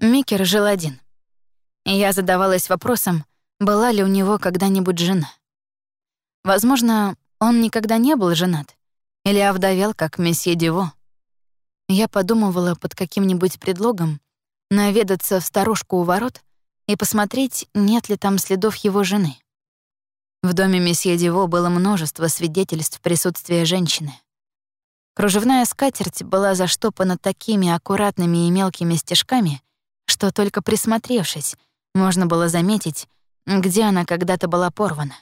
Микер жил один. Я задавалась вопросом, была ли у него когда-нибудь жена. Возможно, он никогда не был женат или овдовел, как месье Диво. Я подумывала под каким-нибудь предлогом наведаться в старушку у ворот и посмотреть, нет ли там следов его жены. В доме месье Диво было множество свидетельств присутствия женщины. Кружевная скатерть была заштопана такими аккуратными и мелкими стежками, что только присмотревшись, можно было заметить, где она когда-то была порвана.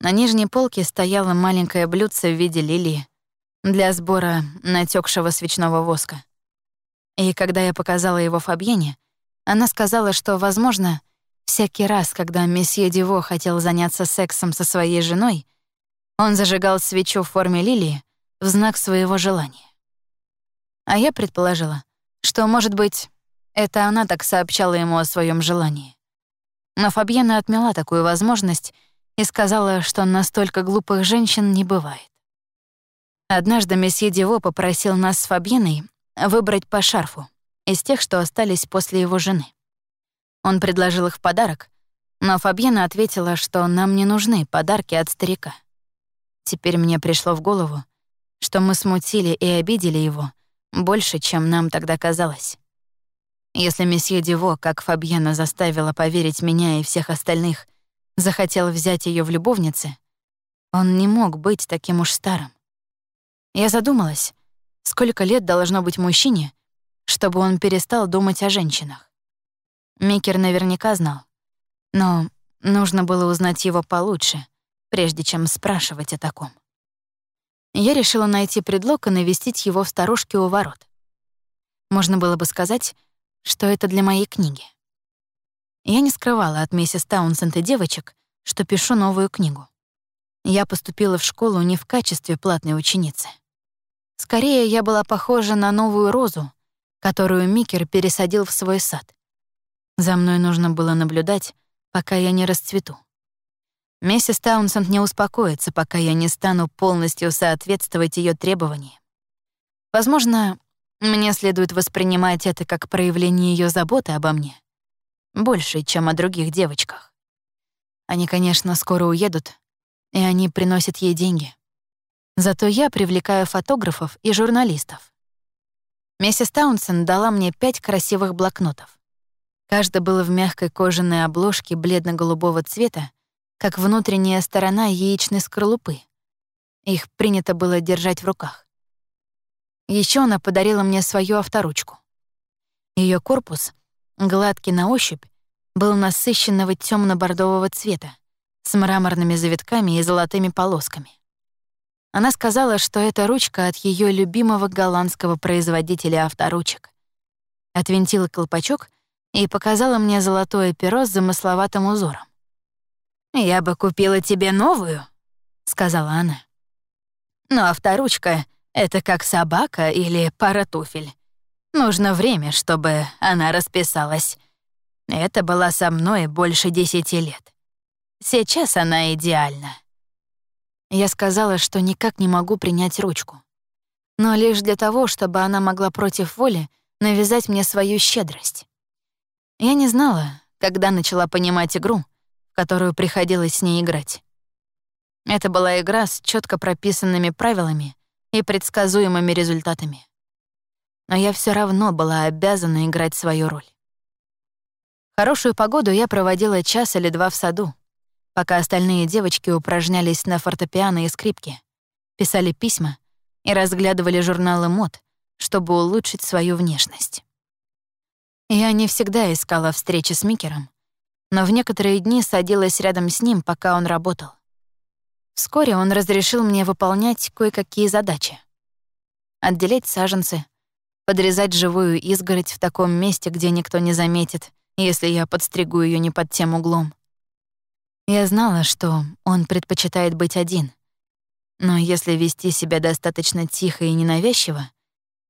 На нижней полке стояло маленькое блюдце в виде лилии для сбора натекшего свечного воска. И когда я показала его Фабьене, она сказала, что, возможно, всякий раз, когда месье Диво хотел заняться сексом со своей женой, он зажигал свечу в форме лилии в знак своего желания. А я предположила, что, может быть, это она так сообщала ему о своем желании. Но Фабьена отмела такую возможность и сказала, что настолько глупых женщин не бывает. Однажды месье Диво попросил нас с Фабьеной выбрать по шарфу из тех, что остались после его жены. Он предложил их в подарок, но Фабьена ответила, что нам не нужны подарки от старика. Теперь мне пришло в голову, что мы смутили и обидели его больше, чем нам тогда казалось. Если месье Диво, как Фабьена заставила поверить меня и всех остальных, захотел взять ее в любовницы, он не мог быть таким уж старым. Я задумалась, сколько лет должно быть мужчине, чтобы он перестал думать о женщинах. Микер наверняка знал, но нужно было узнать его получше, прежде чем спрашивать о таком. Я решила найти предлог и навестить его в сторожке у ворот. Можно было бы сказать, что это для моей книги. Я не скрывала от миссис Таунсенд и девочек, что пишу новую книгу. Я поступила в школу не в качестве платной ученицы. Скорее, я была похожа на новую розу, которую Микер пересадил в свой сад. За мной нужно было наблюдать, пока я не расцвету. Миссис Таунсенд не успокоится, пока я не стану полностью соответствовать ее требованиям. Возможно, мне следует воспринимать это как проявление ее заботы обо мне, больше, чем о других девочках. Они, конечно, скоро уедут, и они приносят ей деньги. Зато я привлекаю фотографов и журналистов. Миссис Таунсен дала мне пять красивых блокнотов. Каждый был в мягкой кожаной обложке бледно-голубого цвета, как внутренняя сторона яичной скорлупы. Их принято было держать в руках. Еще она подарила мне свою авторучку. Ее корпус, гладкий на ощупь, был насыщенного темно бордового цвета, с мраморными завитками и золотыми полосками. Она сказала, что это ручка от ее любимого голландского производителя авторучек. Отвинтила колпачок и показала мне золотое перо с замысловатым узором. «Я бы купила тебе новую», — сказала она. «Но авторучка это как собака или пара туфель. Нужно время, чтобы она расписалась. Это была со мной больше десяти лет. Сейчас она идеальна. Я сказала, что никак не могу принять ручку. Но лишь для того, чтобы она могла против воли навязать мне свою щедрость. Я не знала, когда начала понимать игру, в которую приходилось с ней играть. Это была игра с четко прописанными правилами и предсказуемыми результатами. Но я все равно была обязана играть свою роль. Хорошую погоду я проводила час или два в саду, пока остальные девочки упражнялись на фортепиано и скрипке, писали письма и разглядывали журналы мод, чтобы улучшить свою внешность. Я не всегда искала встречи с Микером, но в некоторые дни садилась рядом с ним, пока он работал. Вскоре он разрешил мне выполнять кое-какие задачи. Отделять саженцы, подрезать живую изгородь в таком месте, где никто не заметит, если я подстригу ее не под тем углом. Я знала, что он предпочитает быть один. Но если вести себя достаточно тихо и ненавязчиво,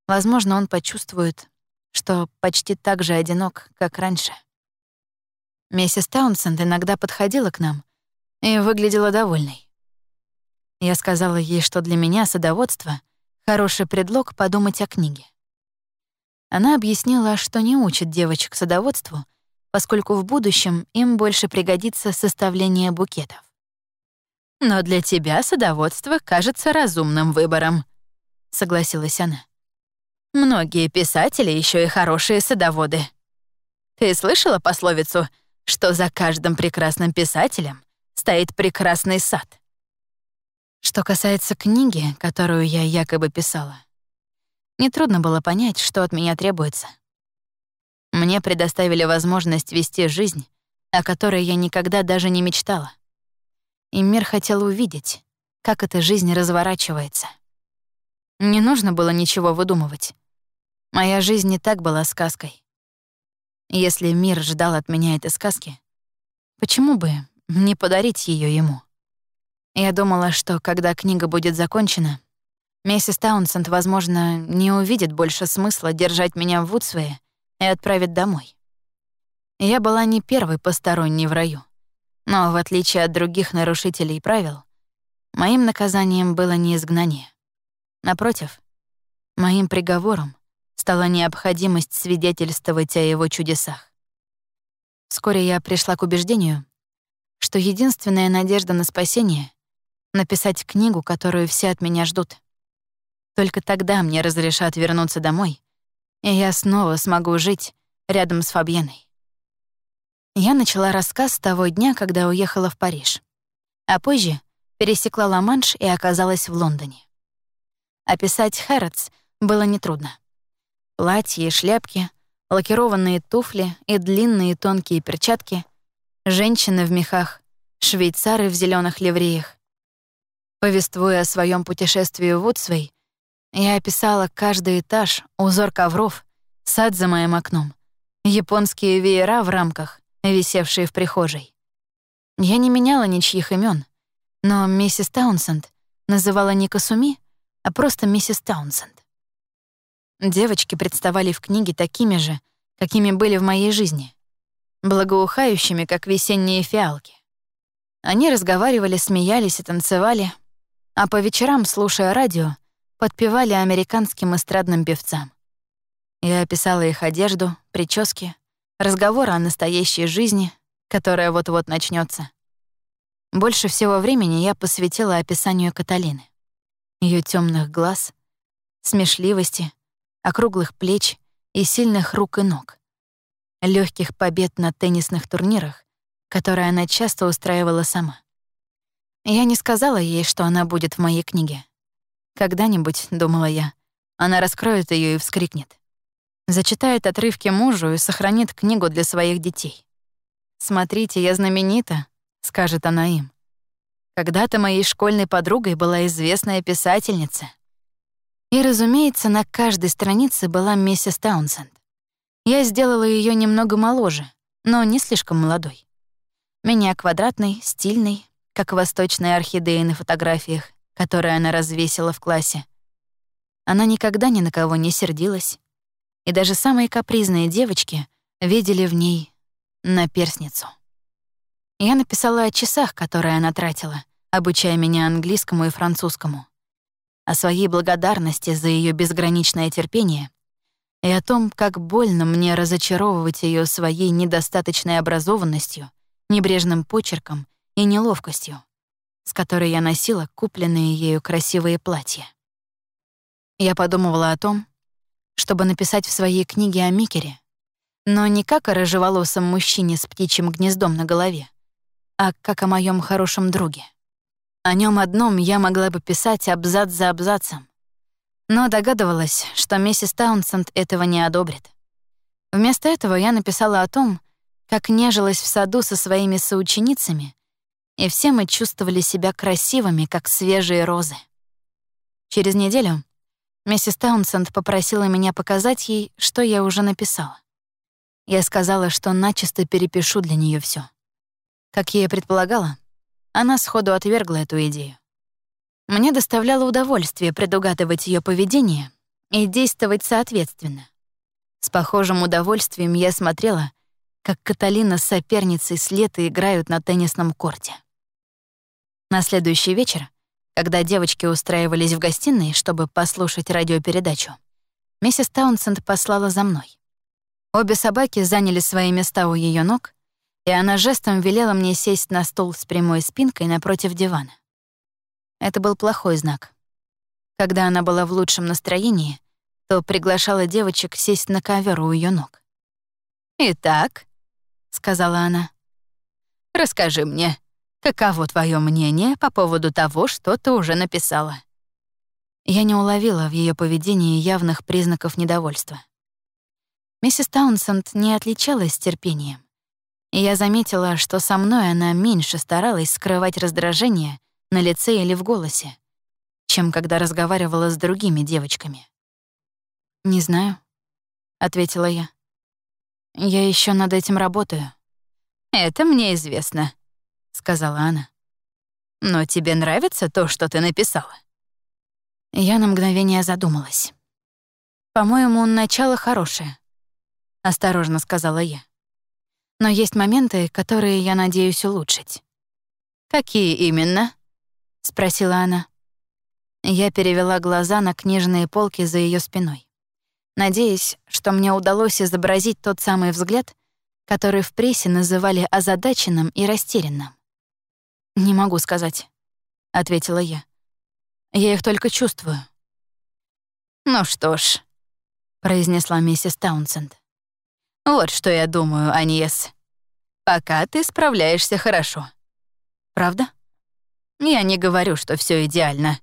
возможно, он почувствует, что почти так же одинок, как раньше. Миссис Таунсенд иногда подходила к нам и выглядела довольной. Я сказала ей, что для меня садоводство — хороший предлог подумать о книге. Она объяснила, что не учит девочек садоводству, поскольку в будущем им больше пригодится составление букетов. «Но для тебя садоводство кажется разумным выбором», — согласилась она. «Многие писатели еще и хорошие садоводы. Ты слышала пословицу, что за каждым прекрасным писателем стоит прекрасный сад?» Что касается книги, которую я якобы писала, нетрудно было понять, что от меня требуется. Мне предоставили возможность вести жизнь, о которой я никогда даже не мечтала. И мир хотел увидеть, как эта жизнь разворачивается. Не нужно было ничего выдумывать. Моя жизнь не так была сказкой. Если мир ждал от меня этой сказки, почему бы не подарить ее ему? Я думала, что когда книга будет закончена, миссис Таунсенд, возможно, не увидит больше смысла держать меня в Вудсвее и отправит домой. Я была не первой посторонней в раю, но, в отличие от других нарушителей правил, моим наказанием было не изгнание. Напротив, моим приговором стала необходимость свидетельствовать о его чудесах. Вскоре я пришла к убеждению, что единственная надежда на спасение написать книгу, которую все от меня ждут. Только тогда мне разрешат вернуться домой, и я снова смогу жить рядом с Фабьеной. Я начала рассказ с того дня, когда уехала в Париж, а позже пересекла Ла-Манш и оказалась в Лондоне. Описать Хэротс было нетрудно. Платья и шляпки, лакированные туфли и длинные тонкие перчатки, женщины в мехах, швейцары в зеленых ливреях, Повествуя о своем путешествии в Вудсвей, я описала каждый этаж, узор ковров, сад за моим окном, японские веера в рамках, висевшие в прихожей. Я не меняла ничьих имен, но миссис Таунсенд называла не Касуми, а просто миссис Таунсенд. Девочки представали в книге такими же, какими были в моей жизни, благоухающими, как весенние фиалки. Они разговаривали, смеялись и танцевали, а по вечерам, слушая радио, подпевали американским эстрадным певцам. Я описала их одежду, прически, разговоры о настоящей жизни, которая вот-вот начнется. Больше всего времени я посвятила описанию Каталины. Ее темных глаз, смешливости, округлых плеч и сильных рук и ног, легких побед на теннисных турнирах, которые она часто устраивала сама. Я не сказала ей, что она будет в моей книге. Когда-нибудь, думала я, она раскроет ее и вскрикнет. Зачитает отрывки мужу и сохранит книгу для своих детей. «Смотрите, я знаменита», — скажет она им. Когда-то моей школьной подругой была известная писательница. И, разумеется, на каждой странице была миссис Таунсенд. Я сделала ее немного моложе, но не слишком молодой. Меня квадратной, стильной, как восточные орхидеи на фотографиях, которые она развесила в классе. Она никогда ни на кого не сердилась, и даже самые капризные девочки видели в ней наперсницу. Я написала о часах, которые она тратила, обучая меня английскому и французскому, о своей благодарности за ее безграничное терпение и о том, как больно мне разочаровывать ее своей недостаточной образованностью, небрежным почерком и неловкостью, с которой я носила купленные ею красивые платья. Я подумывала о том, чтобы написать в своей книге о Микере, но не как о рыжеволосом мужчине с птичьим гнездом на голове, а как о моем хорошем друге. О нем одном я могла бы писать абзац за абзацем, но догадывалась, что миссис Таунсенд этого не одобрит. Вместо этого я написала о том, как нежилась в саду со своими соученицами и все мы чувствовали себя красивыми, как свежие розы. Через неделю миссис Таунсенд попросила меня показать ей, что я уже написала. Я сказала, что начисто перепишу для нее все. Как я и предполагала, она сходу отвергла эту идею. Мне доставляло удовольствие предугадывать ее поведение и действовать соответственно. С похожим удовольствием я смотрела, как Каталина с соперницей с лета играют на теннисном корте. На следующий вечер, когда девочки устраивались в гостиной, чтобы послушать радиопередачу, Миссис Таунсенд послала за мной. Обе собаки заняли свои места у ее ног, и она жестом велела мне сесть на стул с прямой спинкой напротив дивана. Это был плохой знак. Когда она была в лучшем настроении, то приглашала девочек сесть на ковер у ее ног. «Итак», — сказала она, — «расскажи мне, каково твое мнение по поводу того, что ты уже написала?» Я не уловила в ее поведении явных признаков недовольства. Миссис Таунсенд не отличалась терпением, и я заметила, что со мной она меньше старалась скрывать раздражение на лице или в голосе, чем когда разговаривала с другими девочками. «Не знаю», — ответила я. «Я еще над этим работаю». «Это мне известно», — сказала она. «Но тебе нравится то, что ты написала?» Я на мгновение задумалась. «По-моему, начало хорошее», — осторожно сказала я. «Но есть моменты, которые я надеюсь улучшить». «Какие именно?» — спросила она. Я перевела глаза на книжные полки за ее спиной, надеясь, что мне удалось изобразить тот самый взгляд, который в прессе называли озадаченным и растерянным. «Не могу сказать», — ответила я. Я их только чувствую». «Ну что ж», — произнесла миссис Таунсенд. «Вот что я думаю, Аньес. Пока ты справляешься хорошо». «Правда?» «Я не говорю, что все идеально.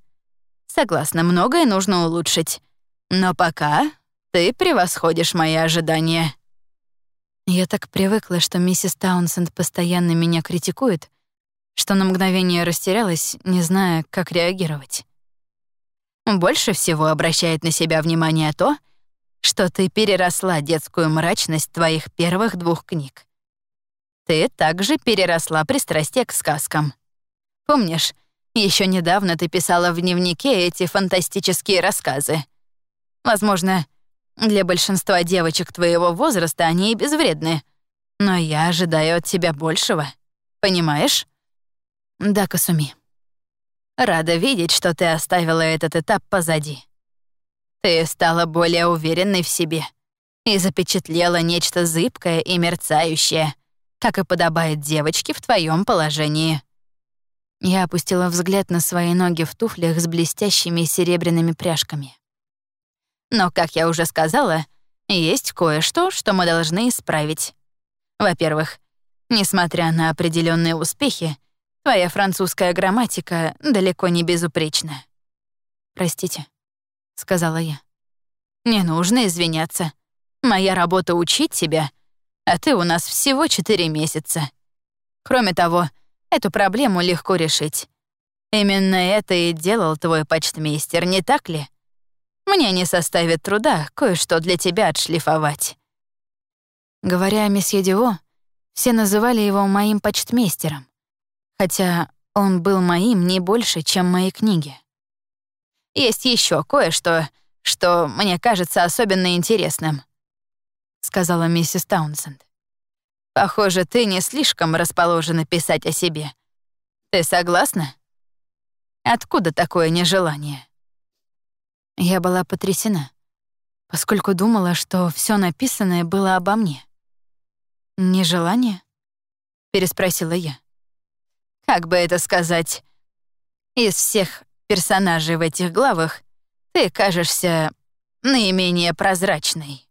Согласна, многое нужно улучшить. Но пока ты превосходишь мои ожидания». Я так привыкла, что миссис Таунсенд постоянно меня критикует, что на мгновение растерялась, не зная, как реагировать. Больше всего обращает на себя внимание то, что ты переросла детскую мрачность твоих первых двух книг. Ты также переросла пристрастие к сказкам. Помнишь, еще недавно ты писала в дневнике эти фантастические рассказы. Возможно, для большинства девочек твоего возраста они и безвредны, но я ожидаю от тебя большего. Понимаешь? Да, Касуми. Рада видеть, что ты оставила этот этап позади. Ты стала более уверенной в себе и запечатлела нечто зыбкое и мерцающее, как и подобает девочке в твоем положении. Я опустила взгляд на свои ноги в туфлях с блестящими серебряными пряжками. Но, как я уже сказала, есть кое-что, что мы должны исправить. Во-первых, несмотря на определенные успехи, Твоя французская грамматика далеко не безупречна». «Простите», — сказала я. «Не нужно извиняться. Моя работа — учить тебя, а ты у нас всего четыре месяца. Кроме того, эту проблему легко решить. Именно это и делал твой почтмейстер, не так ли? Мне не составит труда кое-что для тебя отшлифовать». Говоря о месье Дио, все называли его моим почтмейстером хотя он был моим не больше, чем мои книги. «Есть еще кое-что, что мне кажется особенно интересным», — сказала миссис Таунсенд. «Похоже, ты не слишком расположена писать о себе. Ты согласна? Откуда такое нежелание?» Я была потрясена, поскольку думала, что все написанное было обо мне. «Нежелание?» — переспросила я как бы это сказать, из всех персонажей в этих главах ты кажешься наименее прозрачной».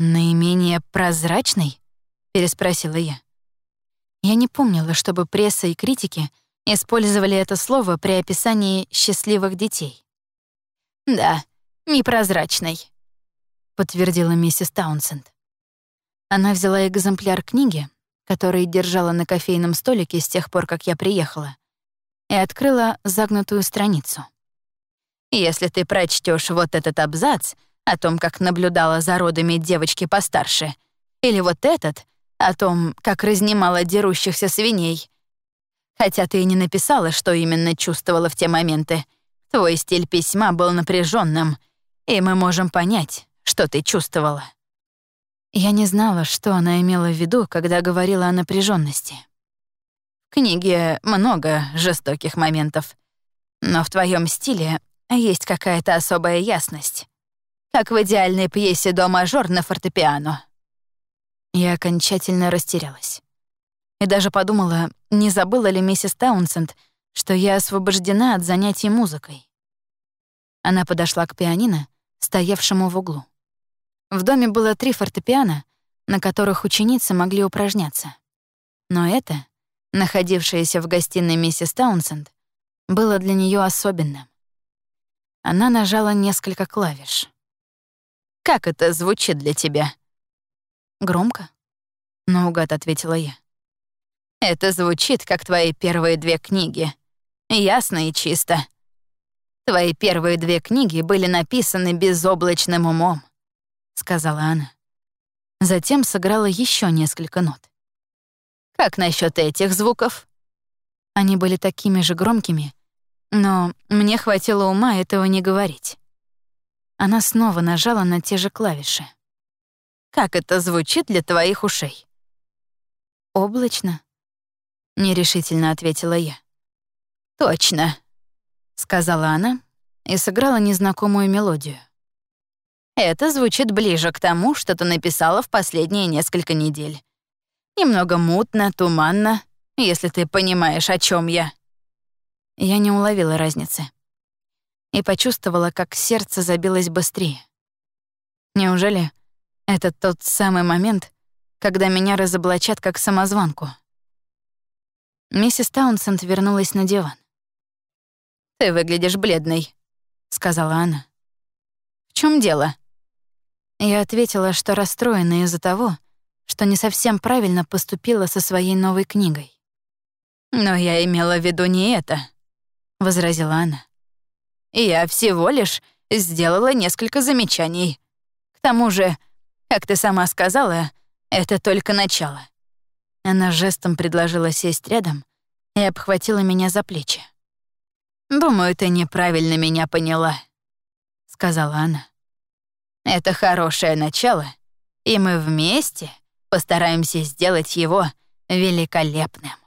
«Наименее прозрачной?» — переспросила я. Я не помнила, чтобы пресса и критики использовали это слово при описании счастливых детей. «Да, непрозрачной», — подтвердила миссис Таунсенд. Она взяла экземпляр книги, который держала на кофейном столике с тех пор, как я приехала, и открыла загнутую страницу. «Если ты прочтешь вот этот абзац о том, как наблюдала за родами девочки постарше, или вот этот о том, как разнимала дерущихся свиней, хотя ты и не написала, что именно чувствовала в те моменты, твой стиль письма был напряженным, и мы можем понять, что ты чувствовала». Я не знала, что она имела в виду, когда говорила о напряженности. В книге много жестоких моментов, но в твоем стиле есть какая-то особая ясность. как в идеальной пьесе «До-мажор» на фортепиано». Я окончательно растерялась. И даже подумала, не забыла ли миссис Таунсенд, что я освобождена от занятий музыкой. Она подошла к пианино, стоявшему в углу. В доме было три фортепиано, на которых ученицы могли упражняться. Но это, находившееся в гостиной миссис Таунсенд, было для нее особенным. Она нажала несколько клавиш. «Как это звучит для тебя?» «Громко?» — наугад ответила я. «Это звучит, как твои первые две книги. Ясно и чисто. Твои первые две книги были написаны безоблачным умом», — сказала она. Затем сыграла еще несколько нот. «Как насчет этих звуков?» Они были такими же громкими, но мне хватило ума этого не говорить. Она снова нажала на те же клавиши. «Как это звучит для твоих ушей?» «Облачно», — нерешительно ответила я. «Точно», — сказала она и сыграла незнакомую мелодию. «Это звучит ближе к тому, что ты написала в последние несколько недель. Немного мутно, туманно, если ты понимаешь, о чем я». Я не уловила разницы. И почувствовала, как сердце забилось быстрее. Неужели это тот самый момент, когда меня разоблачат как самозванку? Миссис Таунсенд вернулась на диван. «Ты выглядишь бледной», — сказала она. «В чем дело?» Я ответила, что расстроена из-за того, что не совсем правильно поступила со своей новой книгой. «Но я имела в виду не это», — возразила она. «Я всего лишь сделала несколько замечаний. К тому же, как ты сама сказала, это только начало». Она жестом предложила сесть рядом и обхватила меня за плечи. «Думаю, ты неправильно меня поняла», — сказала она. «Это хорошее начало, и мы вместе постараемся сделать его великолепным».